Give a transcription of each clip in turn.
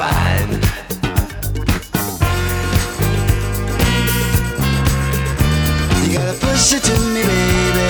Fine. You gotta push it to me, baby.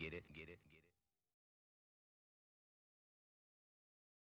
it.